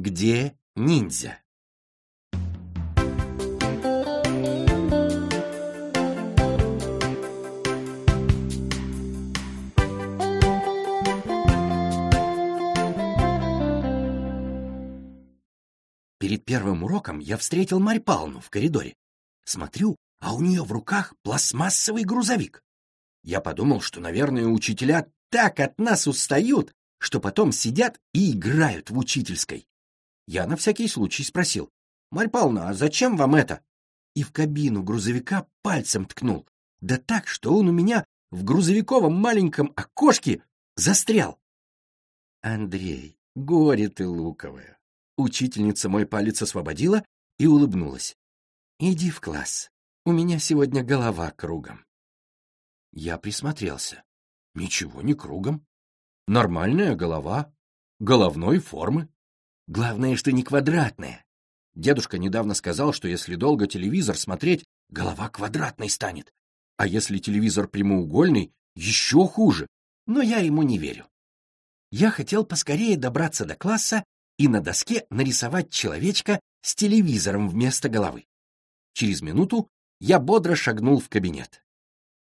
Где ниндзя? Перед первым уроком я встретил Марь Павловну в коридоре. Смотрю, а у нее в руках пластмассовый грузовик. Я подумал, что, наверное, учителя так от нас устают, что потом сидят и играют в учительской. Я на всякий случай спросил, «Марь Павловна, а зачем вам это?» И в кабину грузовика пальцем ткнул. Да так, что он у меня в грузовиковом маленьком окошке застрял. Андрей, горе ты луковое. Учительница мой палец освободила и улыбнулась. Иди в класс. У меня сегодня голова кругом. Я присмотрелся. Ничего не кругом. Нормальная голова, головной формы. Главное, что не квадратная. Дедушка недавно сказал, что если долго телевизор смотреть, голова квадратной станет. А если телевизор прямоугольный, еще хуже. Но я ему не верю. Я хотел поскорее добраться до класса и на доске нарисовать человечка с телевизором вместо головы. Через минуту я бодро шагнул в кабинет.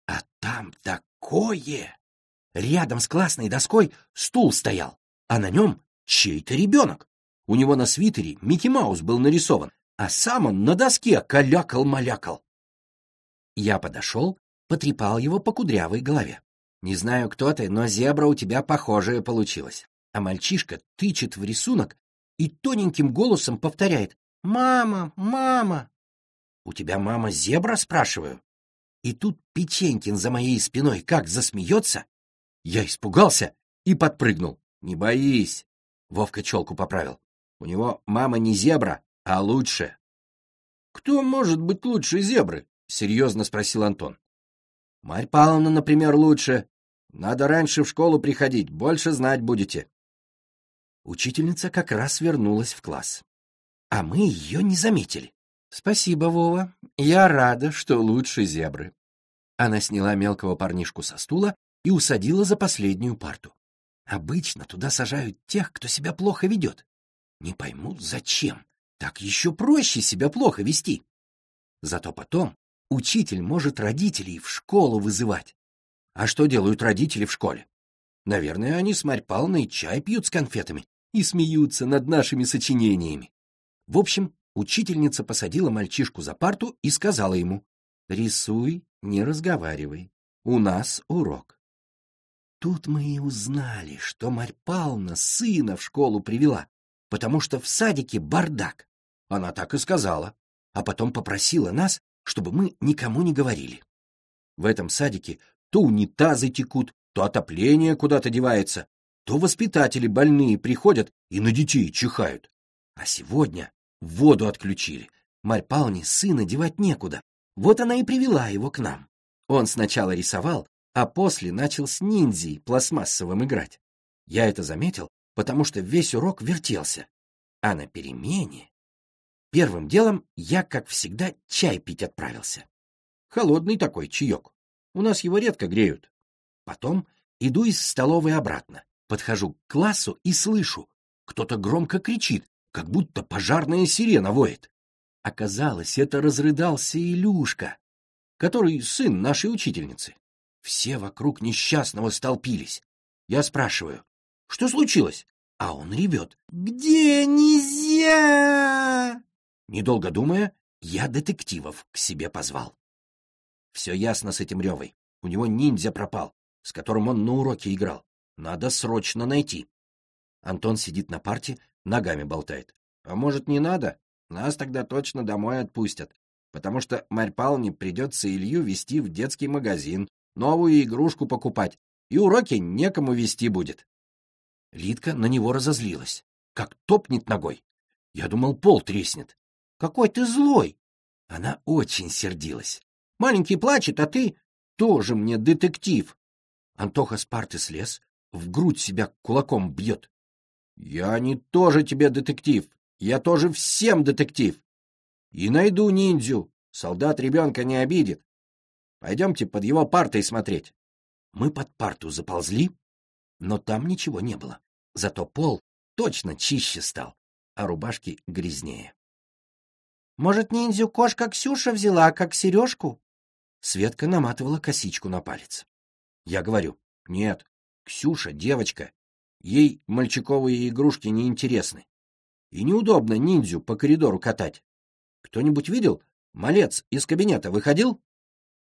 А там такое! Рядом с классной доской стул стоял, а на нем чей-то ребенок. У него на свитере Микки Маус был нарисован, а сам он на доске калякал-малякал. Я подошел, потрепал его по кудрявой голове. Не знаю, кто ты, но зебра у тебя похожая получилась. А мальчишка тычет в рисунок и тоненьким голосом повторяет «Мама! Мама!» «У тебя мама зебра?» — спрашиваю. И тут Печенькин за моей спиной как засмеется. Я испугался и подпрыгнул. «Не боись!» — Вовка челку поправил. «У него мама не зебра, а лучше». «Кто может быть лучше зебры?» — серьезно спросил Антон. «Марь Павловна, например, лучше. Надо раньше в школу приходить, больше знать будете». Учительница как раз вернулась в класс. А мы ее не заметили. «Спасибо, Вова. Я рада, что лучше зебры». Она сняла мелкого парнишку со стула и усадила за последнюю парту. Обычно туда сажают тех, кто себя плохо ведет. Не пойму, зачем. Так еще проще себя плохо вести. Зато потом учитель может родителей в школу вызывать. А что делают родители в школе? Наверное, они с Марь Павловной чай пьют с конфетами и смеются над нашими сочинениями. В общем, Учительница посадила мальчишку за парту и сказала ему, «Рисуй, не разговаривай. У нас урок». Тут мы и узнали, что Марь Павловна сына в школу привела, потому что в садике бардак. Она так и сказала, а потом попросила нас, чтобы мы никому не говорили. В этом садике то унитазы текут, то отопление куда-то девается, то воспитатели больные приходят и на детей чихают. А сегодня Воду отключили. Марь Павловне сына девать некуда. Вот она и привела его к нам. Он сначала рисовал, а после начал с ниндзей пластмассовым играть. Я это заметил, потому что весь урок вертелся. А на перемене... Первым делом я, как всегда, чай пить отправился. Холодный такой чаек. У нас его редко греют. Потом иду из столовой обратно, подхожу к классу и слышу, кто-то громко кричит, как будто пожарная сирена воет. Оказалось, это разрыдался Илюшка, который сын нашей учительницы. Все вокруг несчастного столпились. Я спрашиваю, что случилось? А он ревет. «Где нельзя?» Недолго думая, я детективов к себе позвал. Все ясно с этим Ревой. У него ниндзя пропал, с которым он на уроке играл. Надо срочно найти. Антон сидит на парте, ногами болтает. А может, не надо? Нас тогда точно домой отпустят. Потому что Марь Павловне придется Илью вести в детский магазин, новую игрушку покупать, и уроки некому вести будет. Лидка на него разозлилась. Как топнет ногой. Я думал, пол треснет. Какой ты злой! Она очень сердилась. Маленький плачет, а ты тоже мне детектив. Антоха с парты слез, в грудь себя кулаком бьет. Я не тоже тебе детектив. Я тоже всем детектив. И найду ниндзю. Солдат ребенка не обидит. Пойдемте под его партой смотреть. Мы под парту заползли, но там ничего не было. Зато пол точно чище стал. а рубашки грязнее. «Может, ниндзю кошка Ксюша взяла, как сережку?» Светка наматывала косичку на палец. Я говорю, нет, Ксюша девочка, ей мальчиковые игрушки не интересны. И неудобно ниндзю по коридору катать. Кто-нибудь видел? Малец из кабинета выходил?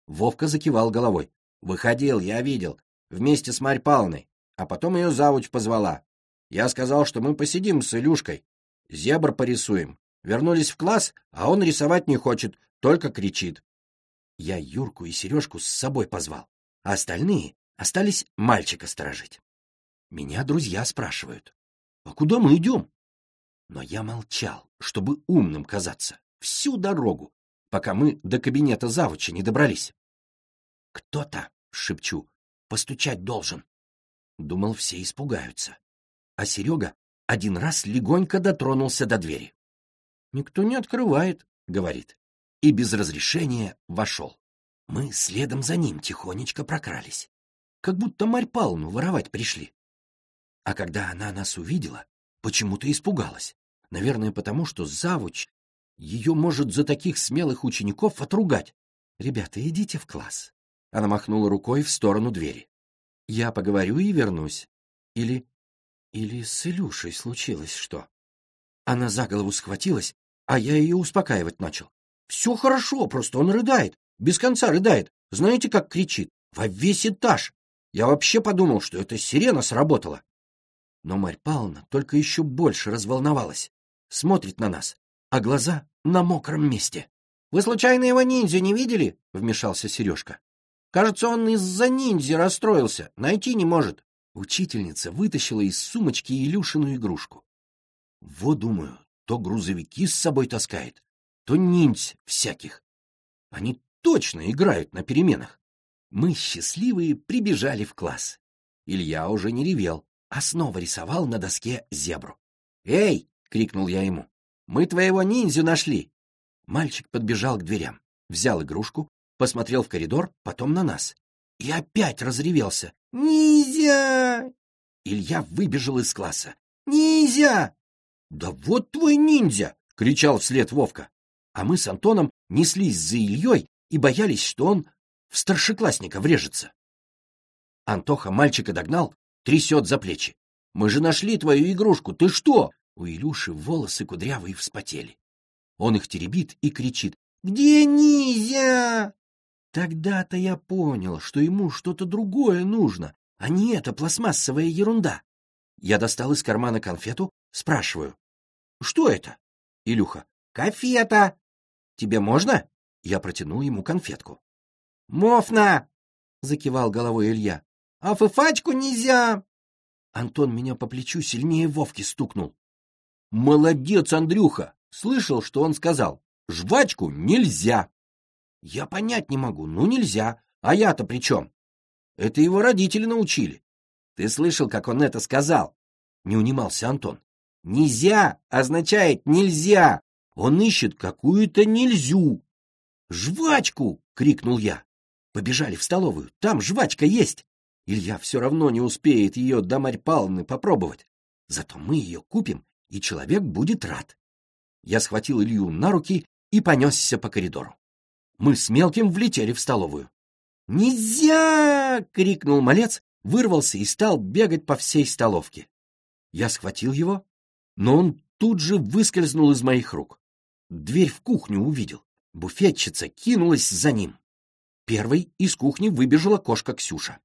Вовка закивал головой. Выходил, я видел. Вместе с Марь Павловной. А потом ее завуч позвала. Я сказал, что мы посидим с Илюшкой. Зебр порисуем. Вернулись в класс, а он рисовать не хочет, только кричит. Я Юрку и Сережку с собой позвал, а остальные остались мальчика сторожить. Меня друзья спрашивают, а куда мы идем? Но я молчал, чтобы умным казаться, всю дорогу, пока мы до кабинета завуча не добрались. «Кто-то, — шепчу, — постучать должен». Думал, все испугаются. А Серега один раз легонько дотронулся до двери. «Никто не открывает», — говорит, и без разрешения вошел. Мы следом за ним тихонечко прокрались, как будто Марь Павловну воровать пришли. А когда она нас увидела, почему-то испугалась. Наверное, потому что завуч ее может за таких смелых учеников отругать. «Ребята, идите в класс». Она махнула рукой в сторону двери. «Я поговорю и вернусь. Или... или с Илюшей случилось что?» Она за голову схватилась, а я ее успокаивать начал. «Все хорошо, просто он рыдает, без конца рыдает. Знаете, как кричит? Во весь этаж. Я вообще подумал, что это сирена сработала». Но Марь Павловна только еще больше разволновалась. Смотрит на нас, а глаза на мокром месте. — Вы случайно его ниндзя не видели? — вмешался Сережка. — Кажется, он из-за ниндзя расстроился, найти не может. Учительница вытащила из сумочки Илюшину игрушку. Вот, думаю, то грузовики с собой таскает, то ниндзь всяких. Они точно играют на переменах. Мы, счастливые, прибежали в класс. Илья уже не ревел, а снова рисовал на доске зебру. «Эй!» — крикнул я ему. «Мы твоего ниндзю нашли!» Мальчик подбежал к дверям, взял игрушку, посмотрел в коридор, потом на нас. И опять разревелся. «Ниндзя!» Илья выбежал из класса. «Ниндзя!» «Да вот твой ниндзя!» — кричал вслед Вовка. А мы с Антоном неслись за Ильей и боялись, что он в старшеклассника врежется. Антоха мальчика догнал, трясет за плечи. «Мы же нашли твою игрушку, ты что?» У Илюши волосы кудрявые вспотели. Он их теребит и кричит «Где Низя?» Тогда-то я понял, что ему что-то другое нужно, а не эта пластмассовая ерунда. Я достал из кармана конфету, спрашиваю. «Что это?» Илюха. «Конфета!» «Тебе можно?» Я протянул ему конфетку. «Мофна!» — закивал головой Илья. «А фыфачку нельзя!» Антон меня по плечу сильнее Вовки стукнул. «Молодец, Андрюха!» Слышал, что он сказал. «Жвачку нельзя!» Я понять не могу, ну нельзя. А я-то при чем? Это его родители научили. Ты слышал, как он это сказал? Не унимался Антон. Нельзя означает нельзя. Он ищет какую-то нельзю. Жвачку! крикнул я. Побежали в столовую. Там жвачка есть. Илья все равно не успеет ее до Марь Павловны попробовать. Зато мы ее купим, и человек будет рад. Я схватил Илью на руки и понесся по коридору. Мы с мелким влетели в столовую. «Нельзя!» — крикнул малец, вырвался и стал бегать по всей столовке. Я схватил его, но он тут же выскользнул из моих рук. Дверь в кухню увидел. Буфетчица кинулась за ним. Первой из кухни выбежала кошка Ксюша.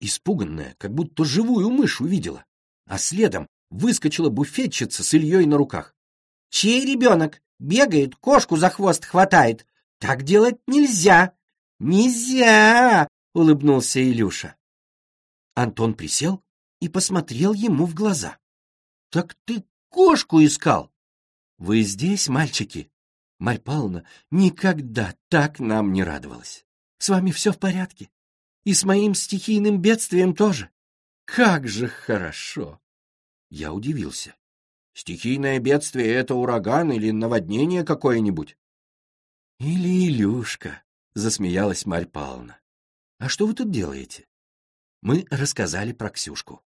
Испуганная, как будто живую мышь увидела. А следом выскочила буфетчица с Ильей на руках. «Чей ребенок? Бегает, кошку за хвост хватает. Так делать нельзя!» «Нельзя!» — улыбнулся Илюша. Антон присел и посмотрел ему в глаза. «Так ты кошку искал?» «Вы здесь, мальчики?» Марь Павловна никогда так нам не радовалась. «С вами все в порядке? И с моим стихийным бедствием тоже? Как же хорошо!» Я удивился. «Стихийное бедствие — это ураган или наводнение какое-нибудь?» «Или Илюшка», — засмеялась Марь Павловна. «А что вы тут делаете?» Мы рассказали про Ксюшку.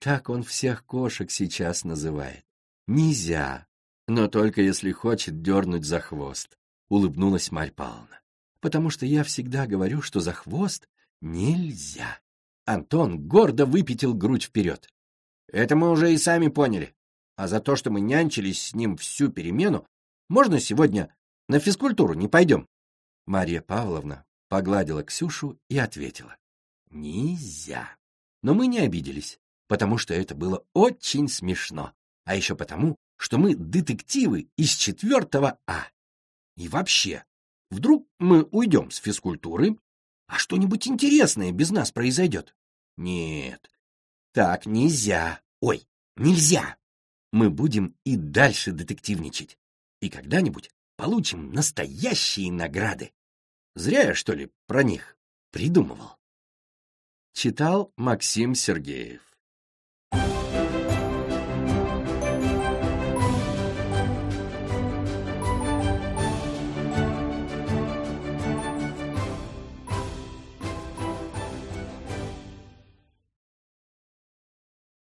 Как он всех кошек сейчас называет. Нельзя, но только если хочет дернуть за хвост, улыбнулась Марь Павловна. Потому что я всегда говорю, что за хвост нельзя. Антон гордо выпятил грудь вперед. Это мы уже и сами поняли. А за то, что мы нянчились с ним всю перемену, можно сегодня на физкультуру не пойдем? Марья Павловна погладила Ксюшу и ответила. Нельзя. Но мы не обиделись, потому что это было очень смешно. А еще потому, что мы детективы из четвертого А. И вообще, вдруг мы уйдем с физкультуры, а что-нибудь интересное без нас произойдет? Нет, так нельзя. Ой, нельзя. Мы будем и дальше детективничать. И когда-нибудь получим настоящие награды. Зря я, что ли, про них придумывал. Читал Максим Сергеев